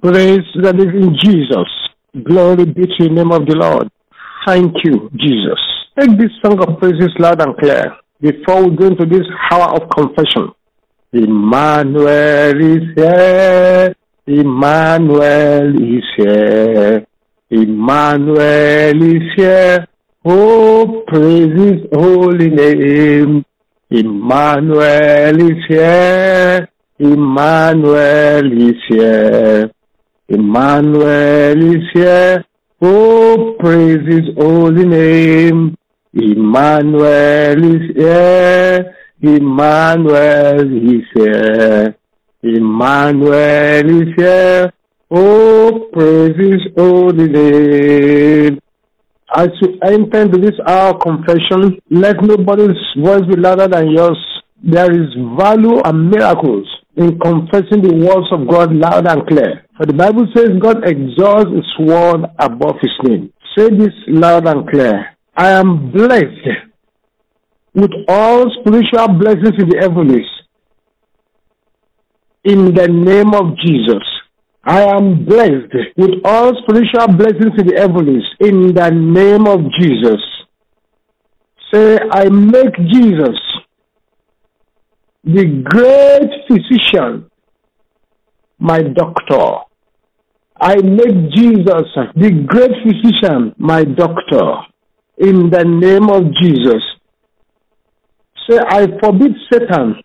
Praise the living Jesus. Glory be to the name of the Lord. Thank you, Jesus. Take this song of praises loud and clear before we go into this hour of confession. Emmanuel is here. Emmanuel is here. Emmanuel is here. Oh, praise his holy name. Emmanuel is here. Emmanuel is here. Emmanuel is here. Oh, praise his holy name. Emmanuel is here. Emmanuel is here. Emmanuel is here. Oh, praise his holy name. As you enter into this hour confession, let nobody's voice be louder than yours. There is value and miracles in confessing the words of God loud and clear. For the Bible says God exalts his word above his name. Say this loud and clear. I am blessed with all spiritual blessings in the heavens. In the name of Jesus. I am blessed with all spiritual blessings in the heavens. In the name of Jesus. Say, I make Jesus the great physician my doctor. I make Jesus the great physician my doctor. In the name of Jesus. Say, I forbid Satan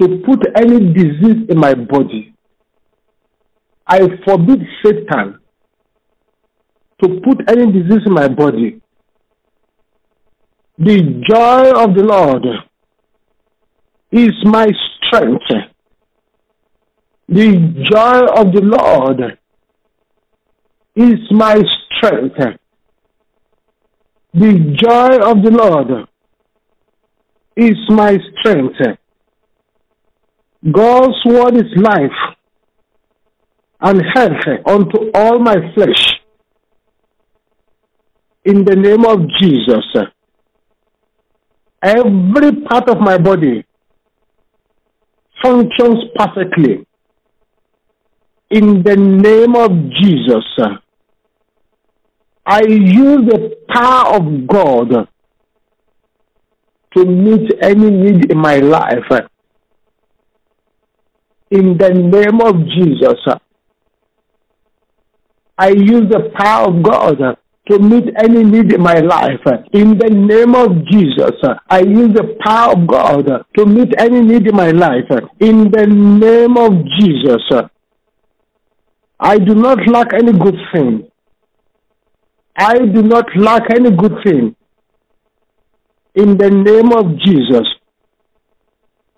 to put any disease in my body. I forbid Satan to put any disease in my body. The joy of the Lord is my strength. The joy of the Lord is my strength. The joy of the Lord is my strength. God's word is life and health unto all my flesh. In the name of Jesus, every part of my body functions perfectly. In the name of Jesus, I use the power of God to meet any need in my life. In the name of Jesus, I use the power of God to meet any need in my life. In the name of Jesus, I use the power of God to meet any need in my life. In the name of Jesus, I do not lack any good thing. I do not lack any good thing. In the name of Jesus,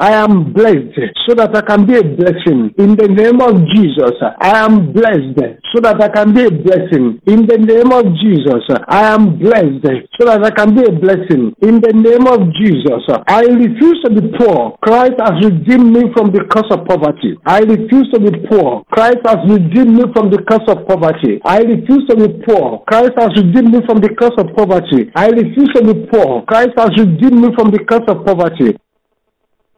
I am blessed so that I can be a blessing. In the name of Jesus, I am blessed so that I can be a blessing. In the name of Jesus, I am blessed so that I can be a blessing. In the name of Jesus, I refuse to be poor. Christ has redeemed me from the curse of poverty. I refuse to be poor. Christ has redeemed me from the curse of poverty. I refuse to be poor. Christ has redeemed me from the curse of poverty. I refuse to be poor. Christ has redeemed me from the curse of poverty.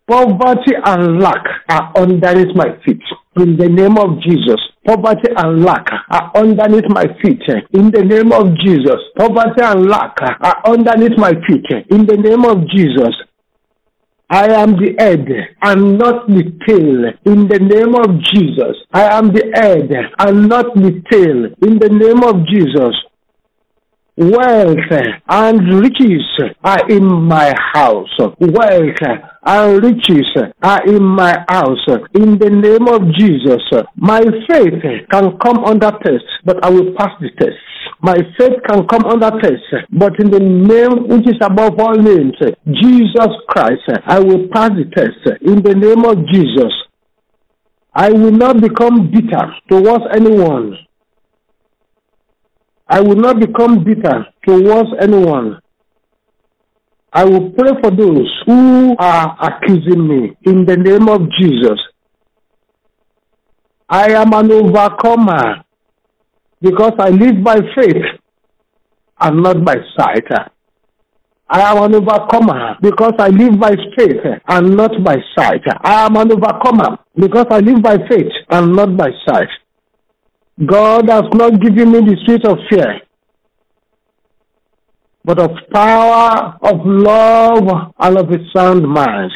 Poverty and lack are underneath my feet. In the name of Jesus, poverty and lack are underneath my feet. In the name of Jesus, poverty and lack are underneath my feet. In the name of Jesus, I am the head and not the tail. In the name of Jesus, I am the head and not the tail. In the name of Jesus, wealth and riches are in my house. Wealth and riches are in my house. In the name of Jesus, my faith can come under test, but I will pass the test. My faith can come under test, but in the name which is above all names, Jesus Christ, I will pass the test. In the name of Jesus, I will not become bitter towards anyone. I will not become bitter towards anyone. I will pray for those who are accusing me in the name of Jesus. I am an overcomer because I live by faith and not by sight. I am an overcomer because I live by faith and not by sight. I am an overcomer because I live by faith and not by sight. God has not given me the spirit of fear, but of power, of love, and of a sound mind.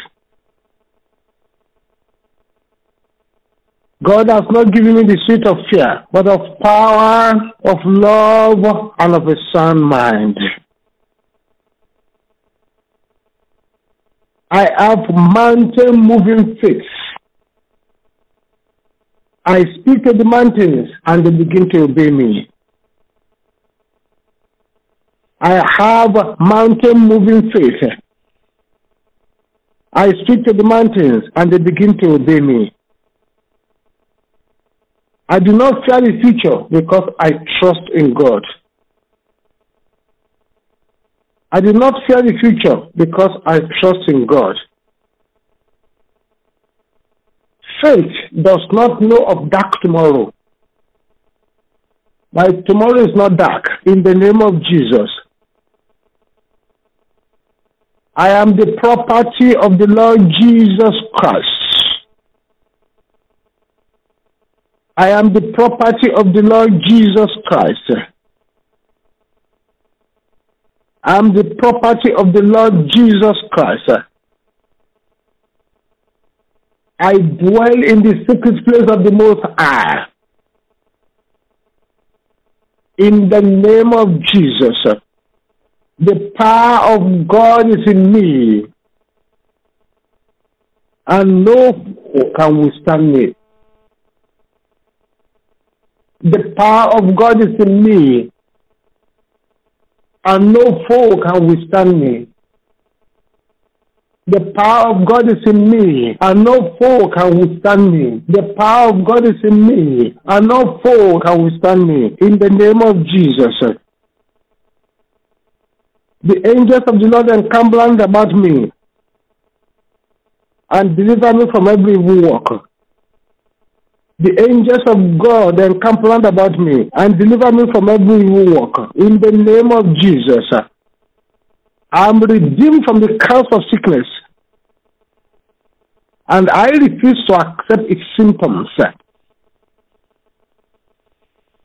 God has not given me the spirit of fear, but of power, of love, and of a sound mind. I have mountain moving faith. I speak to the mountains and they begin to obey me. I have mountain moving faith. I speak to the mountains and they begin to obey me. I do not fear the future because I trust in God. I do not fear the future because I trust in God. Faith does not know of dark tomorrow. My tomorrow is not dark in the name of Jesus. I am the property of the Lord Jesus Christ. I am the property of the Lord Jesus Christ. I am the property of the Lord Jesus Christ. I dwell in the secret place of the Most High. In the name of Jesus, the power of God is in me, and no foe can withstand me. The power of God is in me, and no foe can withstand me. The power of God is in me, and no foe can withstand me. The power of God is in me, and no foe can withstand me. In the name of Jesus. The angels of the Lord encamp round about me and deliver me from every evil work. The angels of God encamp round about me and deliver me from every evil work. In the name of Jesus, I am redeemed from the curse of sickness. And I refuse to accept its symptoms.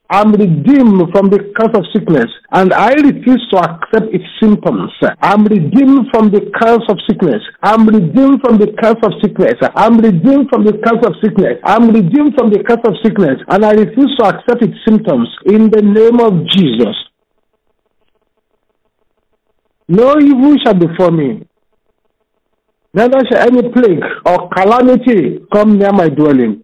I'm redeemed from the curse of sickness, and I refuse to accept its symptoms. I'm redeemed from the curse of sickness. I'm redeemed from the curse of sickness. I'm redeemed from the curse of sickness. I'm redeemed from the curse of sickness, and I refuse to accept its symptoms in the name of Jesus. No evil shall befall me. Neither shall any plague or calamity come near my dwelling.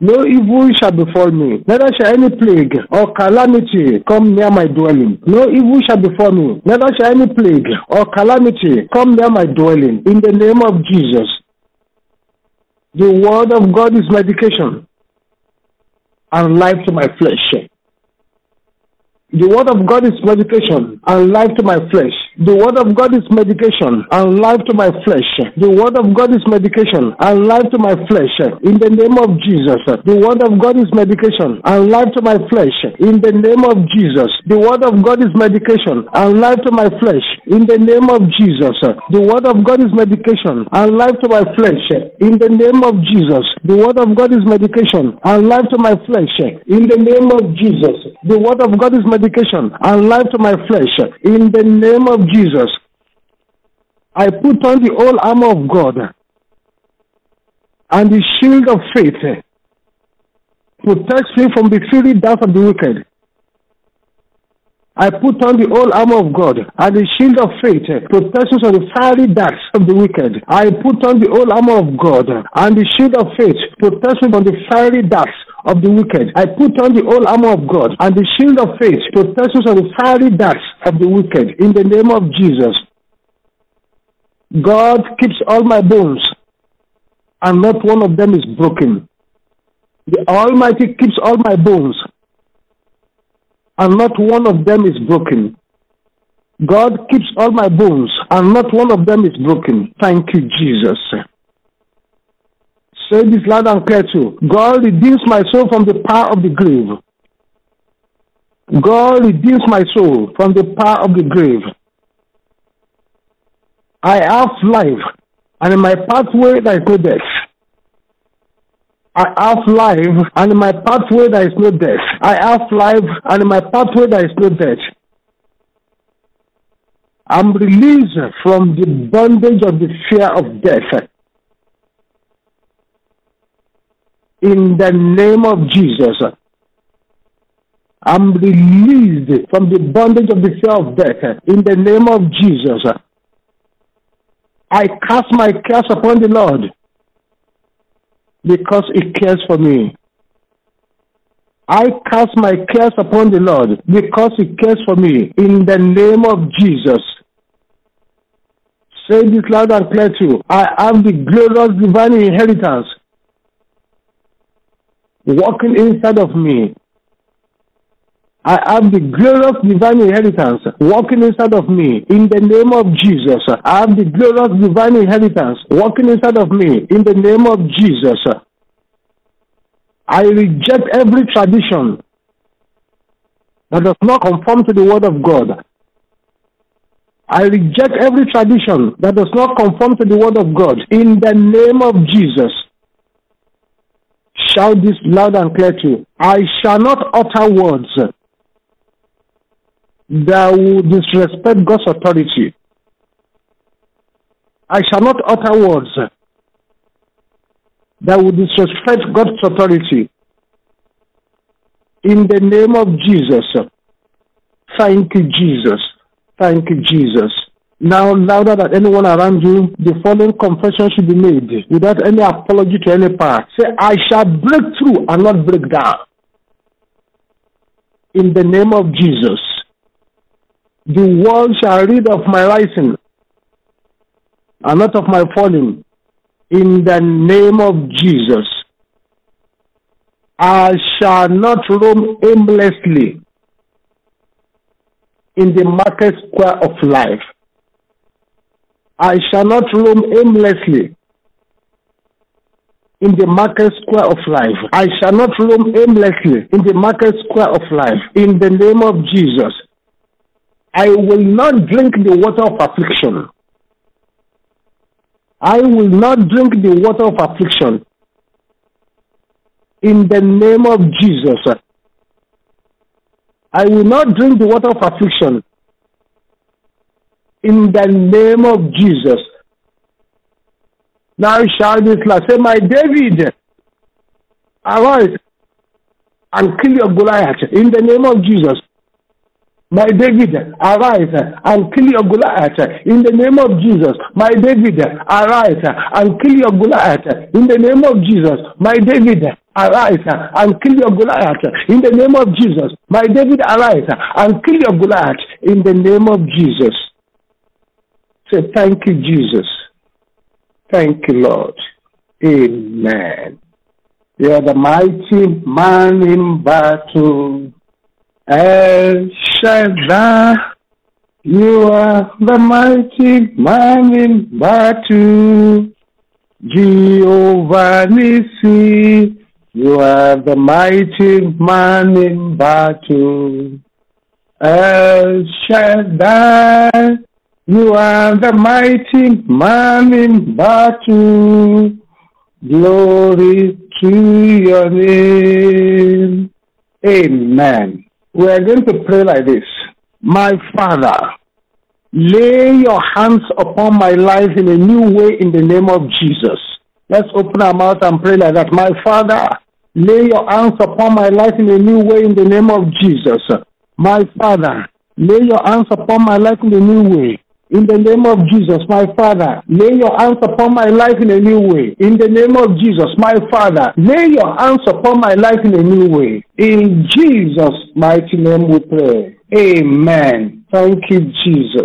No evil shall befall me, neither shall any plague or calamity come near my dwelling. No evil shall befall me, neither shall any plague or calamity come near my dwelling. In the name of Jesus. The word of God is medication and life to my flesh. The word of God is meditation and life to my flesh. The word of God is medication and life to my flesh. The word of God is medication and life to my flesh. In the name of Jesus. The word of God is medication and life to my flesh. In the name of Jesus. The word of God is medication and life to my flesh. In the name of Jesus. The word of God is medication and life to my flesh. In the name of Jesus. The word of God is medication and life to my flesh. In the name of Jesus. The word of God is medication and life to my flesh. In the name of Jesus. I put on the whole armor of God and the shield of faith protects me from the fiery darts of the wicked. I put on the whole armor of God and the shield of faith protects us from the fiery darts of the wicked. I put on the whole armor of God and the shield of faith protects me from the fiery darts of the wicked. I put on the whole armor of God and the shield of faith protects us from the fiery darts of the wicked. In the name of Jesus. God keeps all my bones and not one of them is broken. The Almighty keeps all my bones and not one of them is broken. God keeps all my bones, and not one of them is broken. Thank you, Jesus. Say this loud and clear too. God redeems my soul from the power of the grave God redeems my soul from the power of the grave. I have life, and in my pathway there is no death. I have life, and in my pathway there is no death. I have life, and in my pathway there is no death. I'm released from the bondage of the fear of death. In the name of Jesus, I'm released from the bondage of the fear of death. In the name of Jesus, I cast my cares upon the Lord because He cares for me. I cast my cares upon the Lord because He cares for me. In the name of Jesus. Say this loud and clear too. I have the glorious divine inheritance walking inside of me. I have the glorious divine inheritance walking inside of me in the name of Jesus. I have the glorious divine inheritance walking inside of me in the name of Jesus. I reject every tradition that does not conform to the word of God. I reject every tradition that does not conform to the word of God in the name of Jesus. Shout this loud and clear too. I shall not utter words that will disrespect God's authority. I shall not utter words that will disrespect God's authority. In the name of Jesus. Thank you, Jesus. Thank you, Jesus. Now, louder than anyone around you, the following confession should be made without any apology to any part. Say, I shall break through and not break down. In the name of Jesus. The world shall read of my rising and not of my falling. In the name of Jesus. I shall not roam aimlessly in the market square of life. I shall not roam aimlessly in the market square of life. I shall not roam aimlessly in the market square of life. In the name of Jesus. I will not drink the water of affliction. I will not drink the water of affliction. In the name of Jesus. I will not drink the water of affliction. In the name of Jesus. Now shout this loud. Say, My David, arise and kill your Goliath in the name of Jesus. My David, arise and kill your Goliath in the name of Jesus. My David, arise and kill your Goliath in the name of Jesus. My David, arise and kill your Goliath in the name of Jesus. My David, arise and kill your Goliath in the name of Jesus. Say, thank you, Jesus. Thank you, Lord. Amen. You are the mighty man in battle. El Shaddai, you are the mighty man in battle. Jehovah you are the mighty man in battle. El Shaddai, you are the mighty man in battle. Glory to your name. Amen. We are going to pray like this. My Father, lay your hands upon my life in a new way in the name of Jesus. Let's open our mouth and pray like that. My Father, lay your hands upon my life in a new way in the name of Jesus. My Father, lay your hands upon my life in a new way. In the name of Jesus, my Father, lay your hands upon my life in a new way. In the name of Jesus, my Father, lay your hands upon my life in a new way. In Jesus' mighty name we pray. Amen. Thank you, Jesus.